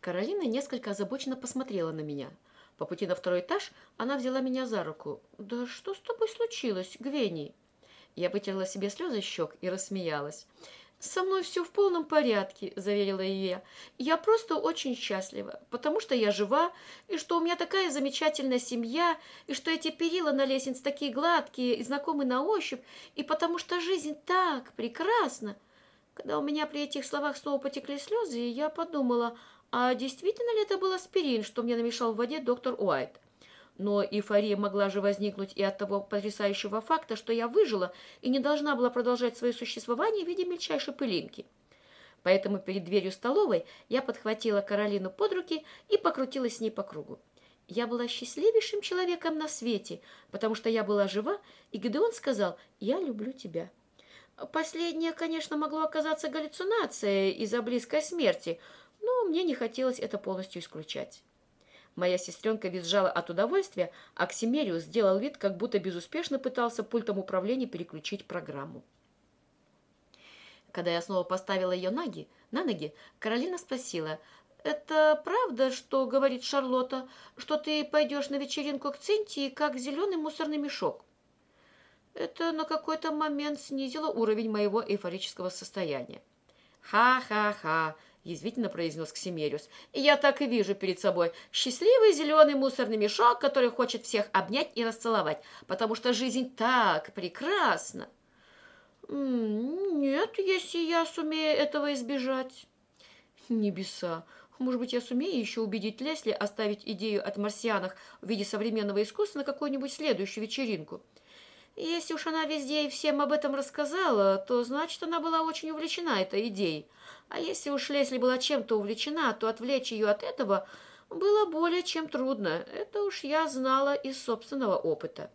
Каролина несколько озабоченно посмотрела на меня. По пути на второй этаж она взяла меня за руку. «Да что с тобой случилось, Гвенни?» Я вытерла себе слезы щек и рассмеялась. «Со мной все в полном порядке», – заверила ее я. «Я просто очень счастлива, потому что я жива, и что у меня такая замечательная семья, и что эти перила на лестнице такие гладкие и знакомы на ощупь, и потому что жизнь так прекрасна». Когда у меня при этих словах снова потекли слезы, я подумала, а действительно ли это был аспирин, что мне намешал в воде доктор Уайт? Но эйфория могла же возникнуть и от того потрясающего факта, что я выжила и не должна была продолжать свое существование в виде мельчайшей пылинки. Поэтому перед дверью столовой я подхватила Каролину под руки и покрутилась с ней по кругу. Я была счастливейшим человеком на свете, потому что я была жива, и Гедеон сказал «Я люблю тебя». Последнее, конечно, могло оказаться галлюцинацией из-за близкой смерти, но мне не хотелось это полностью исключать. Моя сестренка визжала от удовольствия, а Ксимериус сделал вид, как будто безуспешно пытался пультом управления переключить программу. Когда я снова поставила ее ноги, на ноги, Каролина спросила, «Это правда, что говорит Шарлотта, что ты пойдешь на вечеринку к Цинтии, как зеленый мусорный мешок?» Это на какой-то момент снизило уровень моего эйфорического состояния. «Ха-ха-ха!» – язвительно произнес Ксимериус. «Я так и вижу перед собой счастливый зеленый мусорный мешок, который хочет всех обнять и расцеловать, потому что жизнь так прекрасна!» «Нет, если я сумею этого избежать». «Небеса! Может быть, я сумею еще убедить Лесли оставить идею от марсианах в виде современного искусства на какую-нибудь следующую вечеринку?» Если уж она везде и всем об этом рассказала, то значит, она была очень увлечена этой идеей. А если уж Лесли была чем-то увлечена, то отвлечь ее от этого было более чем трудно. Это уж я знала из собственного опыта.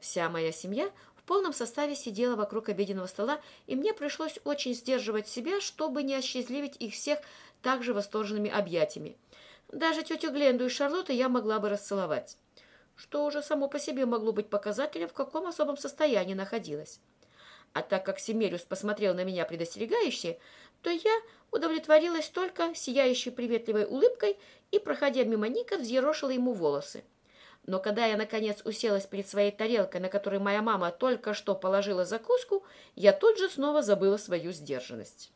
Вся моя семья в полном составе сидела вокруг обеденного стола, и мне пришлось очень сдерживать себя, чтобы не осчастливить их всех также восторженными объятиями. Даже тетю Гленду и Шарлотту я могла бы расцеловать что уже само по себе могло быть показателем, в каком особом состоянии находилась. А так как Семериус посмотрел на меня предостерегающе, то я удовлетворилась только сияющей приветливой улыбкой и, проходя мимо Ника, взъерошила ему волосы. Но когда я, наконец, уселась перед своей тарелкой, на которой моя мама только что положила закуску, я тут же снова забыла свою сдержанность.